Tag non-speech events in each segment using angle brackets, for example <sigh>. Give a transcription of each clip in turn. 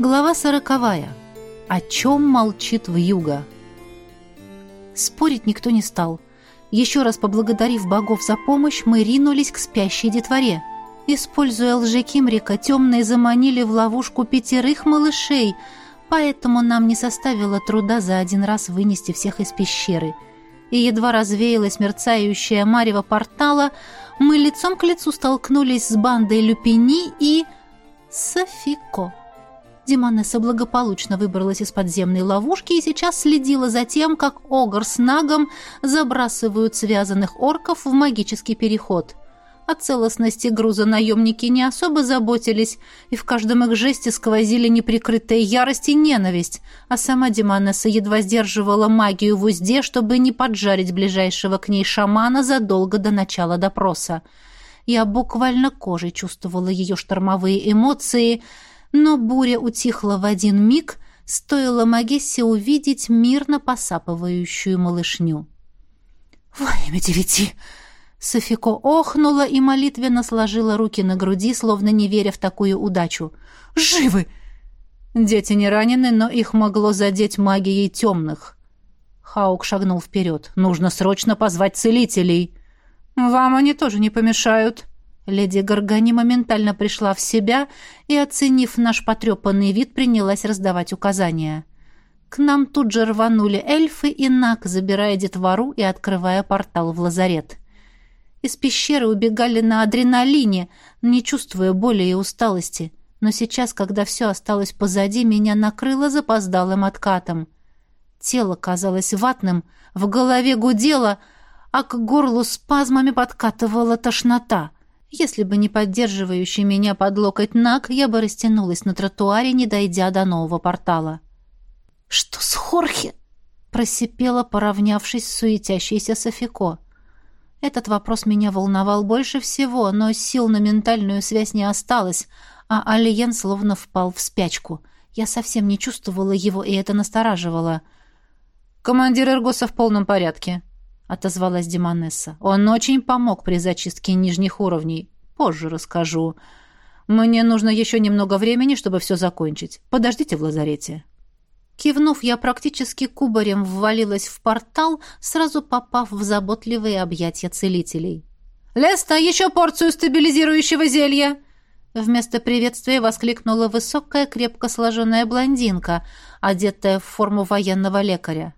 Глава сороковая. О чем молчит вьюга? Спорить никто не стал. Еще раз поблагодарив богов за помощь, мы ринулись к спящей детворе. Используя лжекимрика, темные заманили в ловушку пятерых малышей, поэтому нам не составило труда за один раз вынести всех из пещеры. И едва развеялась мерцающая марево портала, мы лицом к лицу столкнулись с бандой Люпини и... Софико. Диманесса благополучно выбралась из подземной ловушки и сейчас следила за тем, как Огр с Нагом забрасывают связанных орков в магический переход. О целостности груза наемники не особо заботились, и в каждом их жесте сквозили неприкрытая ярость и ненависть, а сама Диманесса едва сдерживала магию в узде, чтобы не поджарить ближайшего к ней шамана задолго до начала допроса. Я буквально кожей чувствовала ее штормовые эмоции — но буря утихла в один миг, стоило Магессе увидеть мирно посапывающую малышню. «Во имя девяти!» Софико охнула и молитвенно сложила руки на груди, словно не веря в такую удачу. «Живы!» Дети не ранены, но их могло задеть магией темных. Хаук шагнул вперед. «Нужно срочно позвать целителей!» «Вам они тоже не помешают!» Леди Горгани моментально пришла в себя и, оценив наш потрепанный вид, принялась раздавать указания. К нам тут же рванули эльфы и Нак, забирая детвору и открывая портал в лазарет. Из пещеры убегали на адреналине, не чувствуя боли и усталости. Но сейчас, когда все осталось позади, меня накрыло запоздалым откатом. Тело казалось ватным, в голове гудело, а к горлу спазмами подкатывала тошнота — если бы не поддерживающий меня под локоть Нак, я бы растянулась на тротуаре, не дойдя до нового портала. «Что с Хорхе?» — просипела, поравнявшись с суетящейся Софико. Этот вопрос меня волновал больше всего, но сил на ментальную связь не осталось, а Алиен словно впал в спячку. Я совсем не чувствовала его, и это настораживало. «Командир Эргоса в полном порядке», отозвалась Демонесса. Он очень помог при зачистке нижних уровней. Позже расскажу. Мне нужно еще немного времени, чтобы все закончить. Подождите в лазарете. Кивнув, я практически кубарем ввалилась в портал, сразу попав в заботливые объятия целителей. «Леста, еще порцию стабилизирующего зелья!» Вместо приветствия воскликнула высокая, крепко сложенная блондинка, одетая в форму военного лекаря.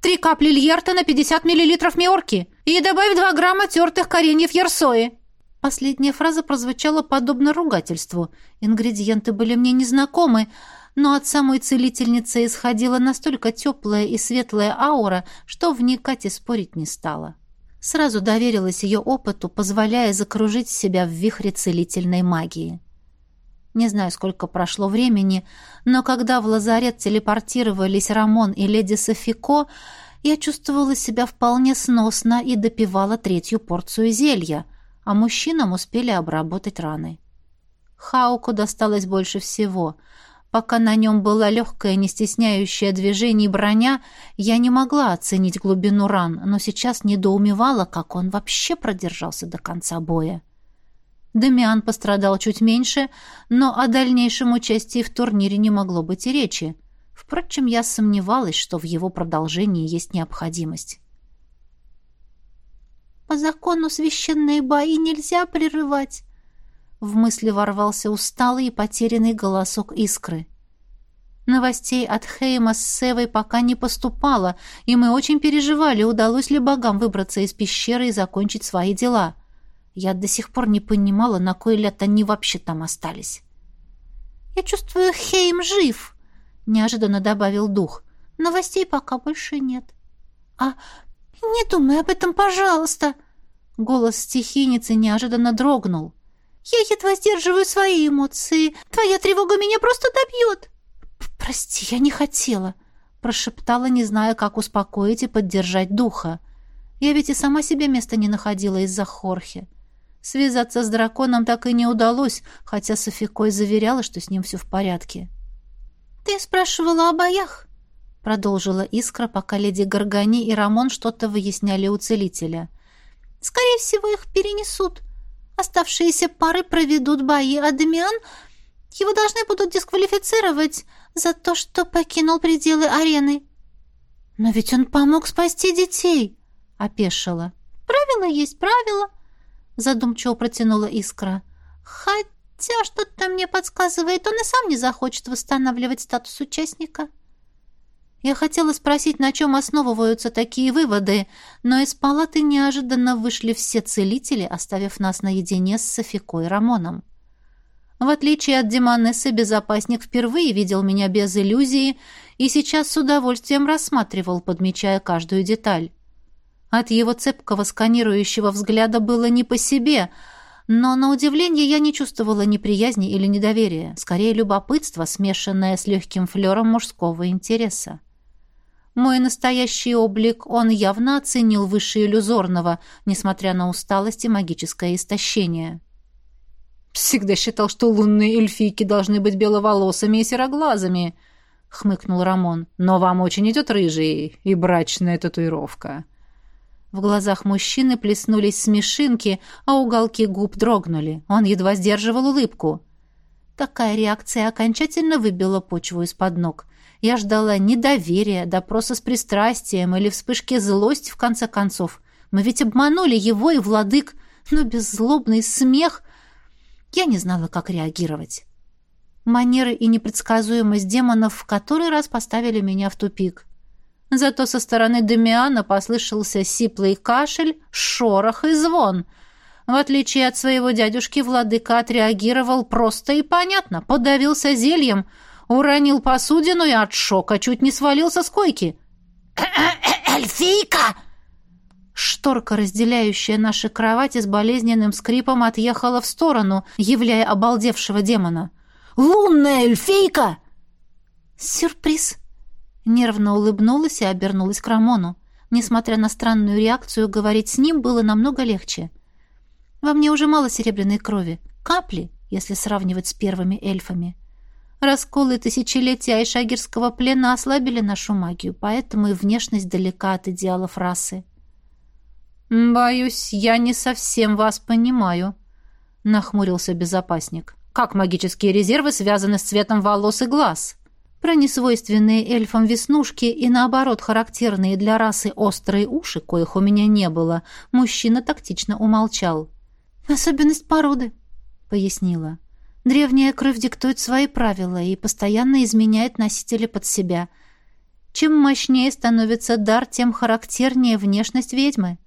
Три капли льерта на 50 миллилитров миорки и добавь 2 грамма тертых кореньев ярсои». Последняя фраза прозвучала подобно ругательству. Ингредиенты были мне незнакомы, но от самой целительницы исходила настолько теплая и светлая аура, что вникать и спорить не стала. Сразу доверилась ее опыту, позволяя закружить себя в вихре целительной магии. Не знаю, сколько прошло времени, но когда в лазарет телепортировались Рамон и леди Софико, я чувствовала себя вполне сносно и допивала третью порцию зелья, а мужчинам успели обработать раны. Хауку досталось больше всего. Пока на нем была легкая, не стесняющая движений броня, я не могла оценить глубину ран, но сейчас недоумевала, как он вообще продержался до конца боя. Дамиан пострадал чуть меньше, но о дальнейшем участии в турнире не могло быть и речи. Впрочем, я сомневалась, что в его продолжении есть необходимость. «По закону священные бои нельзя прерывать», — в мысли ворвался усталый и потерянный голосок искры. Новостей от Хейма с Севой пока не поступало, и мы очень переживали, удалось ли богам выбраться из пещеры и закончить свои дела. Я до сих пор не понимала, на кой ляд они вообще там остались. «Я чувствую, Хейм жив», — неожиданно добавил дух. «Новостей пока больше нет». «А не думай об этом, пожалуйста!» Голос стихийницы неожиданно дрогнул. «Я едва сдерживаю свои эмоции. Твоя тревога меня просто добьет!» «Прости, я не хотела», — прошептала, не зная, как успокоить и поддержать духа. «Я ведь и сама себе места не находила из-за Хорхе. Связаться с драконом так и не удалось, хотя Софикой заверяла, что с ним все в порядке. «Ты спрашивала о боях?» — продолжила Искра, пока леди Горгани и Рамон что-то выясняли у целителя. «Скорее всего, их перенесут. Оставшиеся пары проведут бои, а Дамиан... Его должны будут дисквалифицировать за то, что покинул пределы арены». «Но ведь он помог спасти детей», — опешила. «Правило есть правило», — задумчиво протянула Искра. «Хотя что-то мне подсказывает, он и сам не захочет восстанавливать статус участника». Я хотела спросить, на чем основываются такие выводы, но из палаты неожиданно вышли все целители, оставив нас наедине с Софикой Рамоном. В отличие от Демонессы, безопасник впервые видел меня без иллюзии и сейчас с удовольствием рассматривал, подмечая каждую деталь. От его цепкого сканирующего взгляда было не по себе, но, на удивление, я не чувствовала неприязни или недоверия, скорее любопытство, смешанное с легким флером мужского интереса. Мой настоящий облик он явно оценил выше иллюзорного, несмотря на усталость и магическое истощение. «Всегда считал, что лунные эльфийки должны быть беловолосыми и сероглазыми», — хмыкнул Рамон. «Но вам очень идет рыжий и брачная татуировка». В глазах мужчины плеснулись смешинки, а уголки губ дрогнули. Он едва сдерживал улыбку. Такая реакция окончательно выбила почву из-под ног. Я ждала недоверия, допроса с пристрастием или вспышки злости, в конце концов. Мы ведь обманули его и владык, но беззлобный смех... Я не знала, как реагировать. Манеры и непредсказуемость демонов в который раз поставили меня в тупик. Зато со стороны Демиана послышался сиплый кашель, шорох и звон. В отличие от своего дядюшки, владыка отреагировал просто и понятно, подавился зельем — Уронил посудину и от шока чуть не свалился с койки. <coughs> «Эльфийка!» Шторка, разделяющая наши кровати, с болезненным скрипом отъехала в сторону, являя обалдевшего демона. «Лунная эльфийка!» «Сюрприз!» Нервно улыбнулась и обернулась к Рамону. Несмотря на странную реакцию, говорить с ним было намного легче. Во мне уже мало серебряной крови. Капли, если сравнивать с первыми эльфами. Расколы тысячелетия айшагирского плена ослабили нашу магию, поэтому и внешность далека от идеалов расы. «Боюсь, я не совсем вас понимаю», — нахмурился безопасник. «Как магические резервы связаны с цветом волос и глаз?» Про несвойственные эльфам веснушки и, наоборот, характерные для расы острые уши, коих у меня не было, мужчина тактично умолчал. «Особенность породы», — пояснила. Древняя кровь диктует свои правила и постоянно изменяет носителя под себя. Чем мощнее становится дар, тем характернее внешность ведьмы.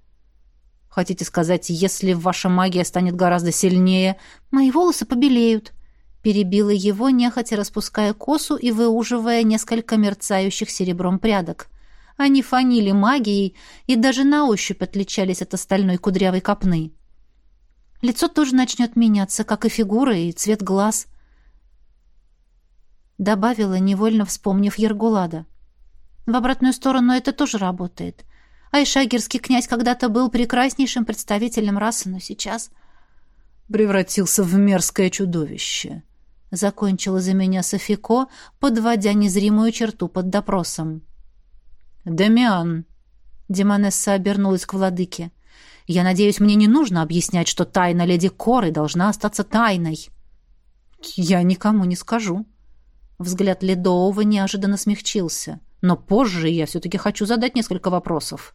Хотите сказать, если ваша магия станет гораздо сильнее, мои волосы побелеют? Перебила его, нехотя распуская косу и выуживая несколько мерцающих серебром прядок. Они фанили магией и даже на ощупь отличались от остальной кудрявой копны. Лицо тоже начнет меняться, как и фигура и цвет глаз. Добавила, невольно вспомнив Ергулада. В обратную сторону это тоже работает. Айшагирский князь когда-то был прекраснейшим представителем расы, но сейчас... Превратился в мерзкое чудовище. Закончила за меня Софико, подводя незримую черту под допросом. «Дамиан!» Демонесса обернулась к владыке. Я надеюсь, мне не нужно объяснять, что тайна леди Коры должна остаться тайной. Я никому не скажу. Взгляд Ледового неожиданно смягчился. Но позже я все-таки хочу задать несколько вопросов.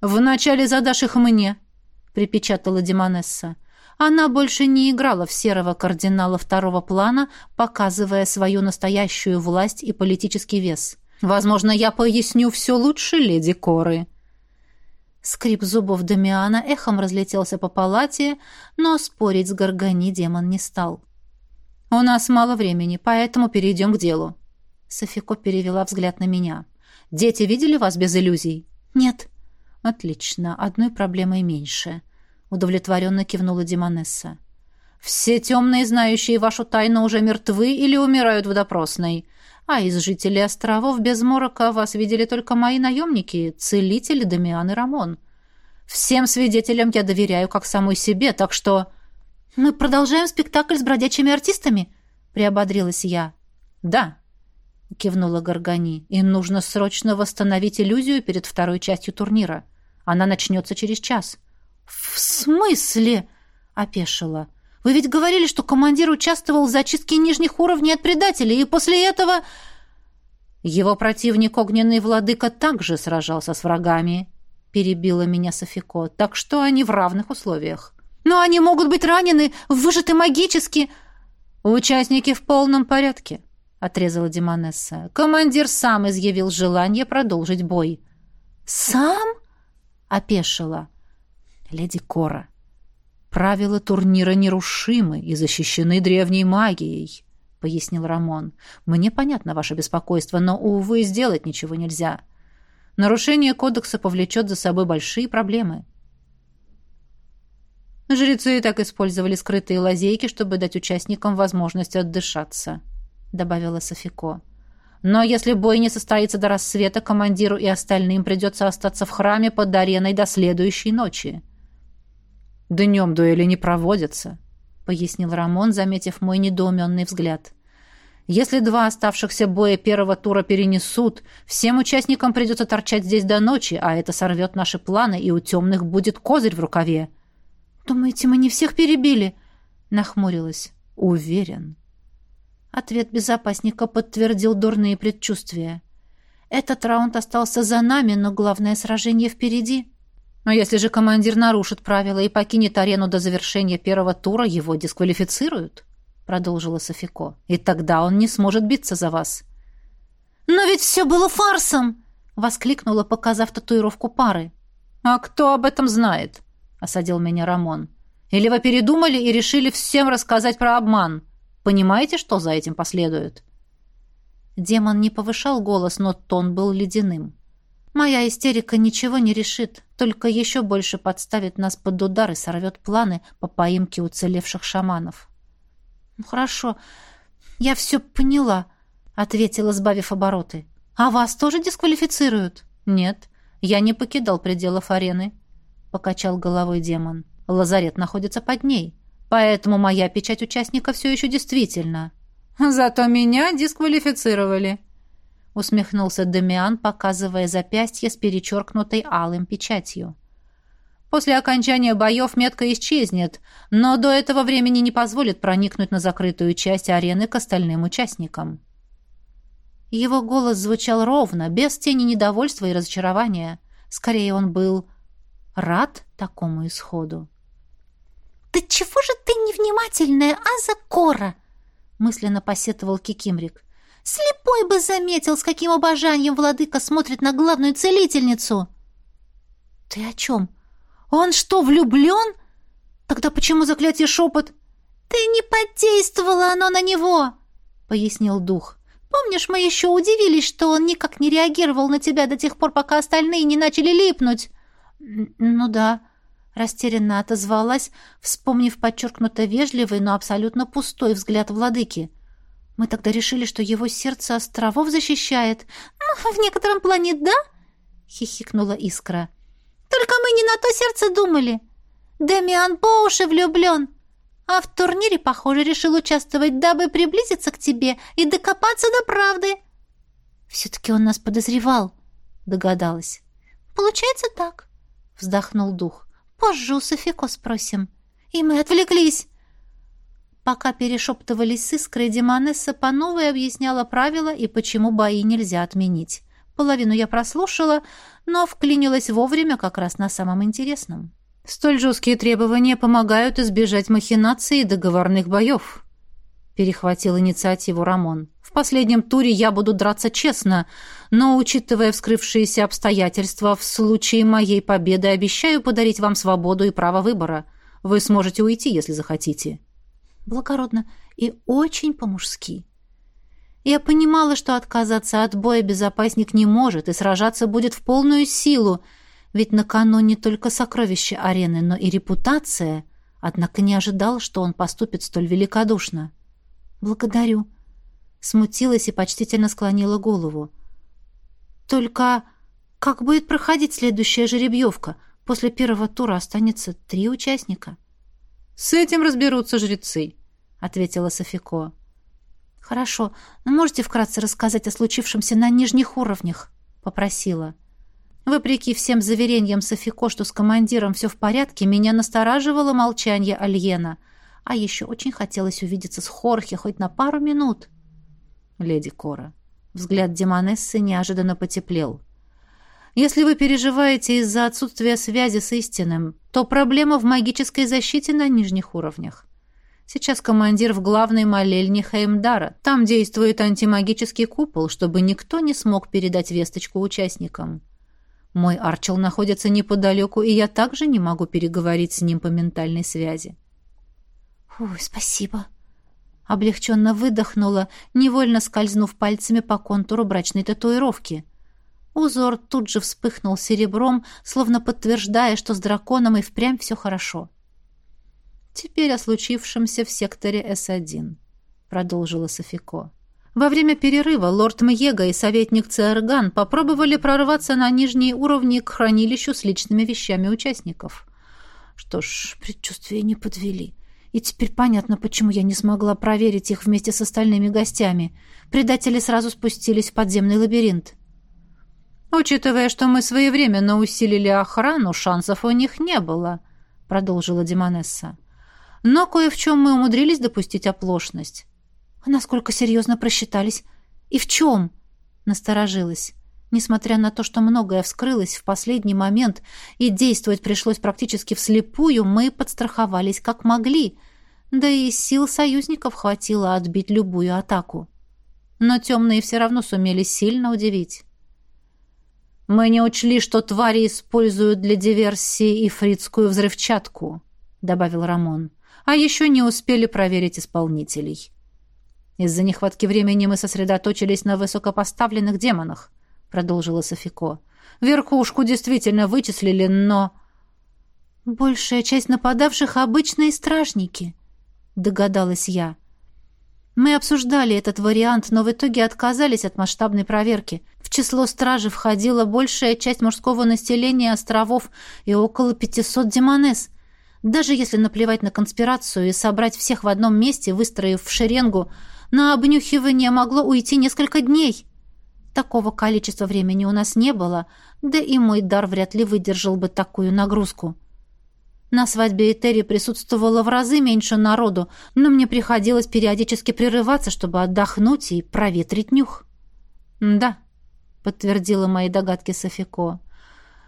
«Вначале задашь их мне», — припечатала Демонесса. Она больше не играла в серого кардинала второго плана, показывая свою настоящую власть и политический вес. «Возможно, я поясню все лучше, леди Коры», Скрип зубов Дамиана эхом разлетелся по палате, но спорить с Гаргани демон не стал. «У нас мало времени, поэтому перейдем к делу». Софико перевела взгляд на меня. «Дети видели вас без иллюзий?» «Нет». «Отлично, одной проблемой меньше», — удовлетворенно кивнула Демонесса. «Все темные, знающие вашу тайну, уже мертвы или умирают в допросной а из жителей островов без морока вас видели только мои наемники, целители Дамиан и Рамон. Всем свидетелям я доверяю как самой себе, так что...» «Мы продолжаем спектакль с бродячими артистами?» — приободрилась я. «Да», — кивнула Горгани, — «и нужно срочно восстановить иллюзию перед второй частью турнира. Она начнется через час». «В смысле?» — опешила. Вы ведь говорили, что командир участвовал в зачистке нижних уровней от предателей, и после этого...» Его противник, огненный владыка, также сражался с врагами, перебила меня Софико, так что они в равных условиях. «Но они могут быть ранены, выжаты магически!» «Участники в полном порядке», — отрезала Демонесса. «Командир сам изъявил желание продолжить бой». «Сам?» — опешила. «Леди Кора, правила турнира нерушимы и защищены древней магией пояснил Рамон. Мне понятно ваше беспокойство, но увы, сделать ничего нельзя. Нарушение кодекса повлечет за собой большие проблемы. Жрецы так использовали скрытые лазейки, чтобы дать участникам возможность отдышаться, добавила Софико. Но если бой не состоится до рассвета, командиру и остальным придется остаться в храме под ареной до следующей ночи. Днем дуэли не проводятся, — пояснил Рамон, заметив мой недоуменный взгляд. «Если два оставшихся боя первого тура перенесут, всем участникам придется торчать здесь до ночи, а это сорвет наши планы, и у темных будет козырь в рукаве». «Думаете, мы не всех перебили?» — нахмурилась. «Уверен». Ответ безопасника подтвердил дурные предчувствия. Этот раунд остался за нами, но главное сражение впереди. Но если же командир нарушит правила и покинет арену до завершения первого тура, его дисквалифицируют, продолжила Софико. И тогда он не сможет биться за вас. Но ведь все было фарсом, воскликнула, показав татуировку пары. А кто об этом знает? осадил меня Рамон. Или вы передумали и решили всем рассказать про обман? Понимаете, что за этим последует? Демон не повышал голос, но тон был ледяным. Моя истерика ничего не решит, только еще больше подставит нас под удар и сорвет планы по поимке уцелевших шаманов. «Ну, «Хорошо, я все поняла», — ответила, сбавив обороты. «А вас тоже дисквалифицируют?» «Нет, я не покидал пределов арены», — покачал головой демон. «Лазарет находится под ней, поэтому моя печать участника все еще действительно». «Зато меня дисквалифицировали», усмехнулся Демиан, показывая запястье с перечеркнутой алым печатью. После окончания боев метка исчезнет, но до этого времени не позволит проникнуть на закрытую часть арены к остальным участникам. Его голос звучал ровно, без тени недовольства и разочарования. Скорее, он был рад такому исходу. «Да чего же ты невнимательная, Азакора?» мысленно посетовал Кикимрик. Слепой бы заметил, с каким обожанием владыка смотрит на главную целительницу. Ты о чем? Он что, влюблен? Тогда почему заклятие шепот? Ты не подействовала оно на него, пояснил дух. Помнишь, мы еще удивились, что он никак не реагировал на тебя до тех пор, пока остальные не начали липнуть. Ну да, растерянно отозвалась, вспомнив подчеркнуто вежливый, но абсолютно пустой взгляд владыки. Мы тогда решили, что его сердце островов защищает. Ну, в некотором плане да, хихикнула Искра. Только мы не на то сердце думали. Демиан по уши влюблен. А в турнире, похоже, решил участвовать, дабы приблизиться к тебе и докопаться до правды. Все-таки он нас подозревал, догадалась. Получается так, вздохнул дух. Позже у Софико спросим. И мы отвлеклись. Пока перешептывались с Искрой, Демонесса по новой объясняла правила и почему бои нельзя отменить. Половину я прослушала, но вклинилась вовремя как раз на самом интересном. «Столь жесткие требования помогают избежать махинаций и договорных боев», — перехватил инициативу Рамон. «В последнем туре я буду драться честно, но, учитывая вскрывшиеся обстоятельства, в случае моей победы обещаю подарить вам свободу и право выбора. Вы сможете уйти, если захотите» благородно и очень по-мужски. Я понимала, что отказаться от боя безопасник не может и сражаться будет в полную силу, ведь на кону не только сокровища арены, но и репутация, однако не ожидал, что он поступит столь великодушно. «Благодарю», — смутилась и почтительно склонила голову. «Только как будет проходить следующая жеребьевка? После первого тура останется три участника». «С этим разберутся жрецы», — ответила Софико. «Хорошо, но можете вкратце рассказать о случившемся на нижних уровнях?» — попросила. Вопреки всем заверениям Софико, что с командиром все в порядке, меня настораживало молчание Альена. А еще очень хотелось увидеться с Хорхе хоть на пару минут. Леди Кора. Взгляд Демонессы неожиданно потеплел. Если вы переживаете из-за отсутствия связи с истинным, то проблема в магической защите на нижних уровнях. Сейчас командир в главной молельне Хеймдара. Там действует антимагический купол, чтобы никто не смог передать весточку участникам. Мой Арчел находится неподалеку, и я также не могу переговорить с ним по ментальной связи. «Ой, спасибо!» Облегченно выдохнула, невольно скользнув пальцами по контуру брачной татуировки. Узор тут же вспыхнул серебром, словно подтверждая, что с драконом и впрямь все хорошо. «Теперь о случившемся в секторе С-1», — продолжила Софико. Во время перерыва лорд Мьега и советник Циарган попробовали прорваться на нижние уровни к хранилищу с личными вещами участников. Что ж, предчувствия не подвели. И теперь понятно, почему я не смогла проверить их вместе с остальными гостями. Предатели сразу спустились в подземный лабиринт. «Учитывая, что мы своевременно усилили охрану, шансов у них не было», — продолжила Демонесса. «Но кое в чем мы умудрились допустить оплошность». «А насколько серьезно просчитались? И в чем?» — насторожилась. Несмотря на то, что многое вскрылось в последний момент и действовать пришлось практически вслепую, мы подстраховались как могли, да и сил союзников хватило отбить любую атаку. Но темные все равно сумели сильно удивить. «Мы не учли, что твари используют для диверсии ифритскую взрывчатку», — добавил Рамон. «А еще не успели проверить исполнителей. Из-за нехватки времени мы сосредоточились на высокопоставленных демонах продолжила Софико. Верхушку действительно вычислили, но... Большая часть нападавших — обычные стражники, догадалась я. Мы обсуждали этот вариант, но в итоге отказались от масштабной проверки. В число стражи входила большая часть мужского населения островов и около 500 демонес. Даже если наплевать на конспирацию и собрать всех в одном месте, выстроив в шеренгу, на обнюхивание могло уйти несколько дней. Такого количества времени у нас не было, да и мой дар вряд ли выдержал бы такую нагрузку. На свадьбе Этери присутствовало в разы меньше народу, но мне приходилось периодически прерываться, чтобы отдохнуть и проветрить нюх. «Да», — подтвердила мои догадки Софико.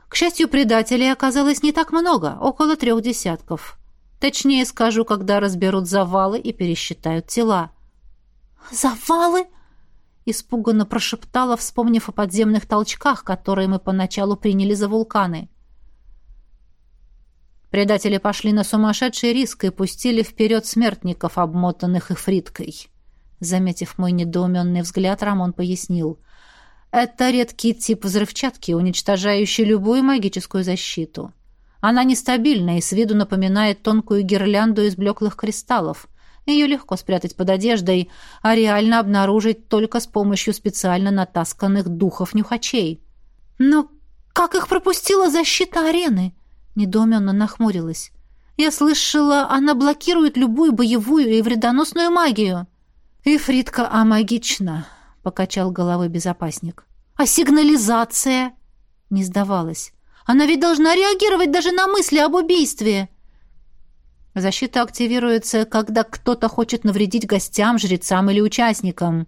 «К счастью, предателей оказалось не так много, около трех десятков. Точнее скажу, когда разберут завалы и пересчитают тела». «Завалы?» испуганно прошептала, вспомнив о подземных толчках, которые мы поначалу приняли за вулканы. Предатели пошли на сумасшедший риск и пустили вперед смертников, обмотанных эфриткой. Заметив мой недоуменный взгляд, Рамон пояснил. «Это редкий тип взрывчатки, уничтожающий любую магическую защиту. Она нестабильна и с виду напоминает тонкую гирлянду из блеклых кристаллов. Ее легко спрятать под одеждой, а реально обнаружить только с помощью специально натасканных духов-нюхачей. «Но как их пропустила защита арены?» Недоуменно нахмурилась. «Я слышала, она блокирует любую боевую и вредоносную магию». «Ифритка амагична», — покачал головой безопасник. «А сигнализация?» — не сдавалась. «Она ведь должна реагировать даже на мысли об убийстве». Защита активируется, когда кто-то хочет навредить гостям, жрецам или участникам,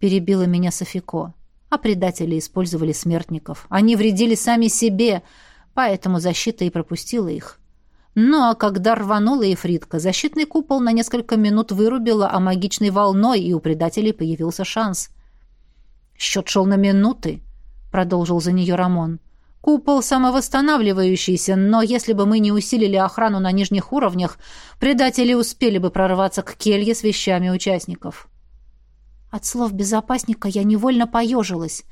перебила меня Софико. А предатели использовали смертников. Они вредили сами себе, поэтому защита и пропустила их. Ну а когда рванула Ефритка, защитный купол на несколько минут вырубила, а магичной волной, и у предателей появился шанс. «Счет шел на минуты», — продолжил за нее Рамон. Купол самовосстанавливающийся, но если бы мы не усилили охрану на нижних уровнях, предатели успели бы прорваться к келье с вещами участников. От слов безопасника я невольно поежилась.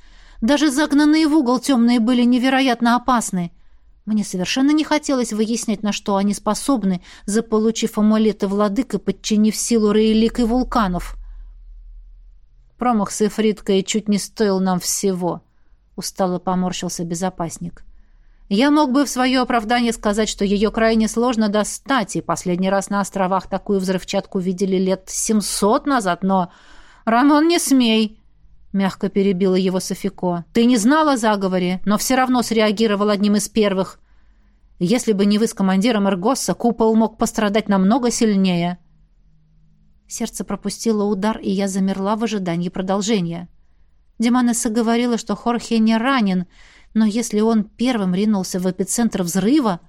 Даже загнанные в угол темные были невероятно опасны. Мне совершенно не хотелось выяснять, на что они способны, заполучив амулеты владык и подчинив силу рейлик и вулканов. Промах с Эфриткой чуть не стоил нам всего — устало поморщился безопасник. Я мог бы в свое оправдание сказать, что ее крайне сложно достать, и последний раз на островах такую взрывчатку видели лет семьсот назад, но... «Рамон, не смей!» — мягко перебила его Софико. «Ты не знала о заговоре, но все равно среагировал одним из первых. Если бы не вы с командиром Эргосса, купол мог пострадать намного сильнее». Сердце пропустило удар, и я замерла в ожидании продолжения. Деманесса говорила, что Хорхе не ранен, но если он первым ринулся в эпицентр взрыва...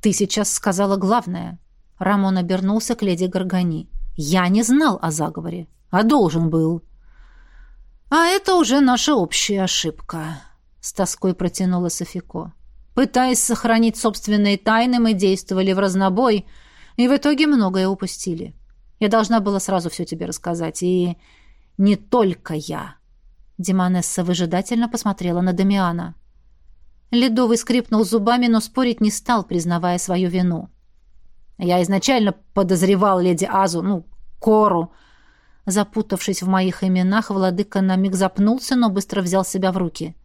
«Ты сейчас сказала главное». Рамон обернулся к леди Гаргани. «Я не знал о заговоре, а должен был». «А это уже наша общая ошибка», — с тоской протянула Софико. «Пытаясь сохранить собственные тайны, мы действовали в разнобой, и в итоге многое упустили. Я должна была сразу все тебе рассказать, и не только я». Демонесса выжидательно посмотрела на Дамиана. Ледовый скрипнул зубами, но спорить не стал, признавая свою вину. «Я изначально подозревал леди Азу, ну, Кору». Запутавшись в моих именах, владыка на миг запнулся, но быстро взял себя в руки.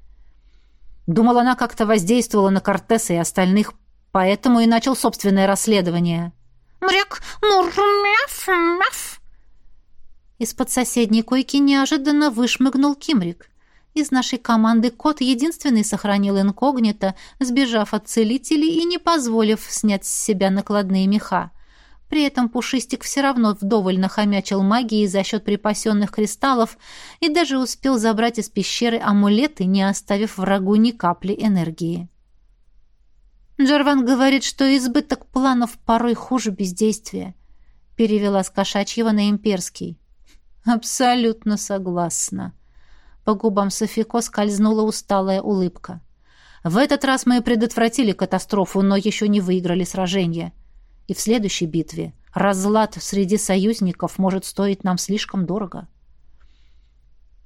Думал, она как-то воздействовала на Кортеса и остальных, поэтому и начал собственное расследование. «Мряк, мурмяф, мяф!» Из-под соседней койки неожиданно вышмыгнул Кимрик. Из нашей команды кот единственный сохранил инкогнито, сбежав от целителей и не позволив снять с себя накладные меха. При этом Пушистик все равно вдоволь нахомячил магией за счет припасенных кристаллов и даже успел забрать из пещеры амулеты, не оставив врагу ни капли энергии. Джарван говорит, что избыток планов порой хуже бездействия. Перевела с кошачьего на имперский. Абсолютно согласна. По губам Софико скользнула усталая улыбка. В этот раз мы предотвратили катастрофу, но еще не выиграли сражение. И в следующей битве разлад среди союзников может стоить нам слишком дорого.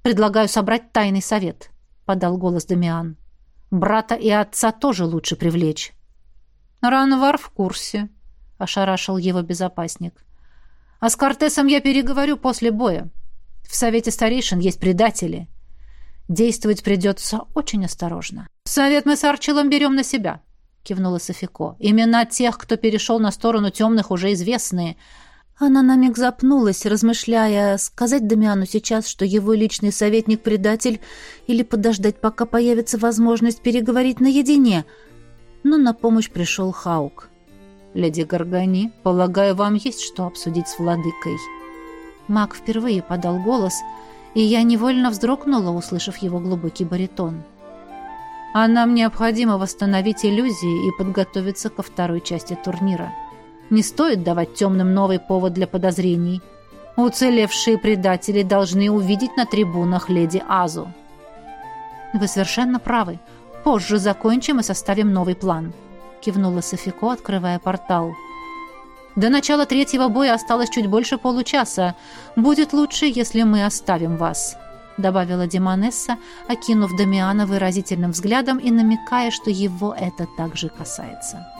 Предлагаю собрать тайный совет, подал голос Дамиан. Брата и отца тоже лучше привлечь. Ранвар в курсе, ошарашил его безопасник. А с Кортесом я переговорю после боя. В совете старейшин есть предатели. Действовать придется очень осторожно. Совет мы с Арчилом берем на себя, кивнула Софико. Имена тех, кто перешел на сторону темных, уже известные. Она на миг запнулась, размышляя, сказать Дамиану сейчас, что его личный советник предатель, или подождать, пока появится возможность переговорить наедине. Но на помощь пришел Хаук. «Леди Гаргани, полагаю, вам есть что обсудить с владыкой». Маг впервые подал голос, и я невольно вздрогнула, услышав его глубокий баритон. «А нам необходимо восстановить иллюзии и подготовиться ко второй части турнира. Не стоит давать темным новый повод для подозрений. Уцелевшие предатели должны увидеть на трибунах леди Азу». «Вы совершенно правы. Позже закончим и составим новый план» кивнула Софико, открывая портал. До начала третьего боя осталось чуть больше получаса. Будет лучше, если мы оставим вас, добавила Демонесса, окинув Дамиана выразительным взглядом и намекая, что его это также касается.